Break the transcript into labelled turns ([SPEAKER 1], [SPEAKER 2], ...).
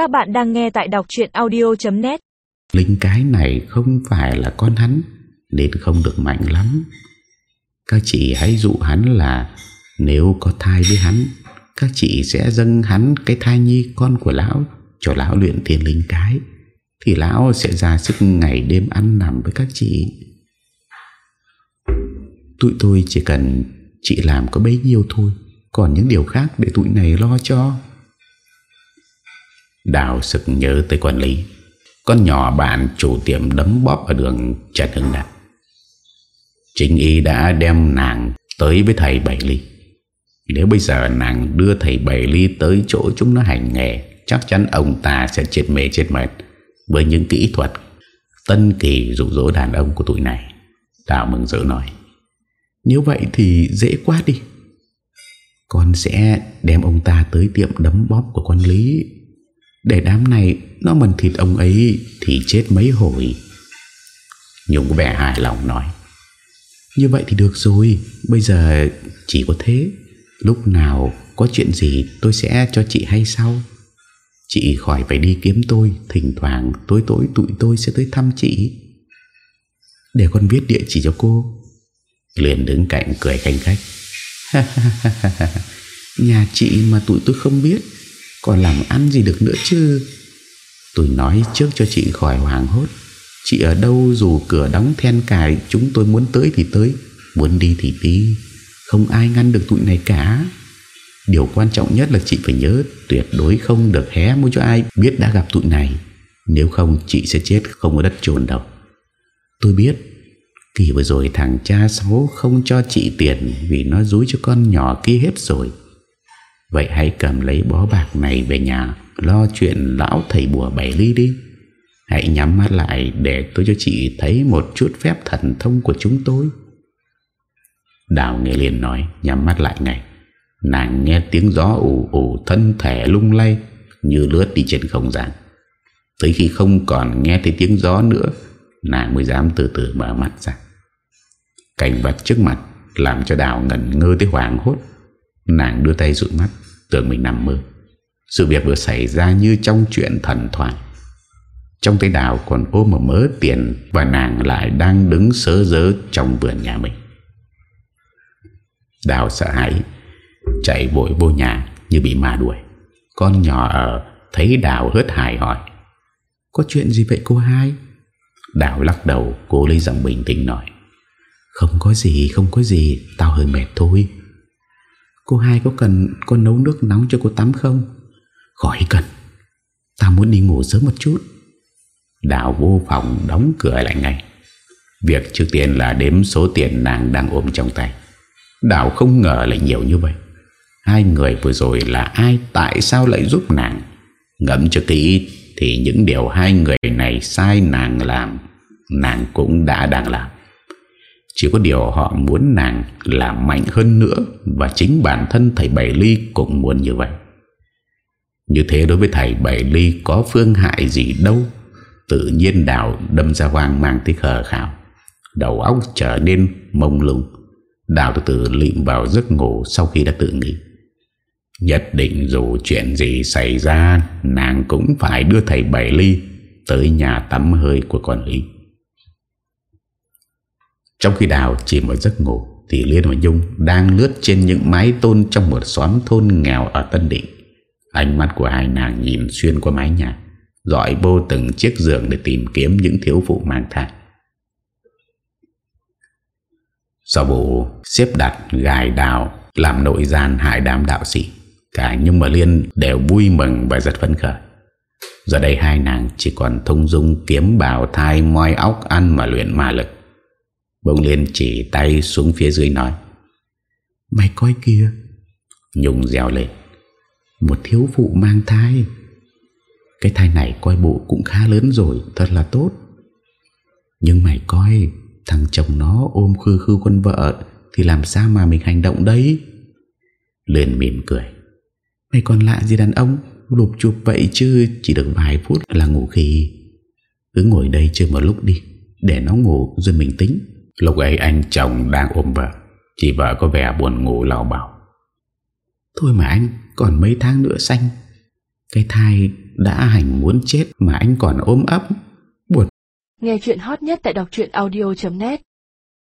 [SPEAKER 1] Các bạn đang nghe tại đọc chuyện audio.net
[SPEAKER 2] Linh cái này không phải là con hắn, Nên không được mạnh lắm. Các chị hãy dụ hắn là, Nếu có thai với hắn, Các chị sẽ dâng hắn cái thai nhi con của lão Cho lão luyện tiền linh cái, Thì lão sẽ ra sức ngày đêm ăn nằm với các chị. Tụi tôi chỉ cần chị làm có bấy nhiêu thôi, Còn những điều khác để tụi này lo cho. Đào sực nhớ tới quản lý. Con nhỏ bạn chủ tiệm đấm bóp ở đường Trần Hưng Đạt Chính y đã đem nàng tới với thầy Bảy Ly. Nếu bây giờ nàng đưa thầy Bảy Ly tới chỗ chúng nó hành nghề, Chắc chắn ông ta sẽ chết mê chết mệt Với những kỹ thuật tân kỳ dụ dỗ đàn ông của tụi này. Đào mừng rỡ nói, Nếu vậy thì dễ quá đi. Con sẽ đem ông ta tới tiệm đấm bóp của con Lý để đám này nó mần thịt ông ấy Thì chết mấy hồi. Nhung có vẻ hài lòng nói, Như vậy thì được rồi, Bây giờ chỉ có thế. Lúc nào có chuyện gì tôi sẽ cho chị hay sau. Chị khỏi phải đi kiếm tôi, Thỉnh thoảng tối tối tụi tôi sẽ tới thăm chị. Để con viết địa chỉ cho cô. Liền đứng cạnh cười khanh khách. Nhà chị mà tụi tôi không biết còn làm ăn gì được nữa chứ? Tôi nói trước cho chị khỏi hoàng hốt. Chị ở đâu dù cửa đóng then cài, Chúng tôi muốn tới thì tới, Muốn đi thì đi. Không ai ngăn được tụi này cả. Điều quan trọng nhất là chị phải nhớ, Tuyệt đối không được hé môi cho ai Biết đã gặp tụi này. Nếu không, chị sẽ chết không có đất chôn đâu. Tôi biết, Kỳ vừa rồi thằng cha xấu không cho chị tiền Vì nó dối cho con nhỏ kia hết rồi. Vậy hãy cầm lấy bó bạc này về nhà, Lo chuyện lão thầy bùa bảy ly đi. Hãy nhắm mắt lại Để tôi cho chị thấy một chút phép thần thông của chúng tôi. Đào nghe liền nói, Nhắm mắt lại ngay. Nàng nghe tiếng gió ủ ủ thân thể lung lay, Như lướt đi trên không gian. Tới khi không còn nghe thấy tiếng gió nữa, Nàng mới dám từ từ mở mắt ra. Cảnh vật trước mặt Làm cho Đào ngẩn ngơ tới hoàng hốt. Nàng đưa tay rụi mắt, Tưởng mình nằm mơ. Sự việc vừa xảy ra như trong chuyện thần thoại. Trong tay đào còn ôm một mớ tiền Và nàng lại đang đứng sớ dớ trong vườn nhà mình. Đào sợ hãi, Chạy vội vô nhà như bị ma đuổi. Con nhỏ ở, Thấy Đào hớt hải hỏi, Có chuyện gì vậy cô hai? Đào lắc đầu Cô lấy giọng bình tĩnh nói, Không có gì, không có gì, Tao hơi mệt thôi. Cô hai có cần con nấu nước nóng cho cô tắm không? Khỏi cần. Tao muốn đi ngủ sớm một chút. Đào vô phòng đóng cửa lại ngay. Việc trước tiên là đếm số tiền nàng đang ôm trong tay. Đào không ngờ lại nhiều như vậy. Hai người vừa rồi là ai, Tại sao lại giúp nàng? Ngẫm cho kỹ Thì những điều hai người này sai nàng làm, Nàng cũng đã đang làm chỉ có điều họ muốn nàng làm mạnh hơn nữa Và chính bản thân thầy Bảy Ly cũng muốn như vậy. Như thế đối với thầy Bảy Ly có phương hại gì đâu. Tự nhiên đào đâm ra hoang mang tích hờ khảo Đầu óc trở nên mông lung. Đào từ từ lịm vào giấc ngủ sau khi đã tự nghĩ Nhất định dù chuyện gì xảy ra, Nàng cũng phải đưa thầy Bảy Ly Tới nhà tắm hơi của con Lý trong khi Đào chỉ vào giấc ngủ, Thì Liên và Nhung đang lướt trên những mái tôn Trong một xóm thôn nghèo ở Tân Định. Ánh mắt của hai nàng nhìn xuyên qua mái nhà Dọi vô từng chiếc giường để tìm kiếm những thiếu phụ mang thai. Sau vụ xếp đặt gài đào Làm nội gian hại đám đạo sĩ, Cả Nhung và Liên đều vui mừng và rất phấn khởi. Giờ đây hai nàng chỉ còn thông dung kiếm bào thai, moi óc, ăn mà luyện ma lực. Bông Liên chỉ tay xuống phía dưới nói, Mày coi kia Nhung dèo lên, Một thiếu phụ mang thai. Cái thai này coi bộ cũng khá lớn rồi, Thật là tốt. Nhưng mày coi, Thằng chồng nó ôm khư khư con vợ Thì làm sao mà mình hành động đấy? Liền mỉm cười, Mày còn lạ gì đàn ông, Lụp chụp vậy chứ, Chỉ được vài phút là ngủ khi Cứ ngồi đây chơi một lúc đi, Để nó ngủ rồi mình tính. Lúc ấy anh chồng đang ôm vợ, Chị vợ có vẻ buồn ngủ lào bảo Thôi mà anh, Còn mấy tháng nữa xanh Cái thai đã hành muốn chết mà anh còn ôm ấp. Buồn.
[SPEAKER 1] Nghe chuyện hot nhất tại đọc audio.net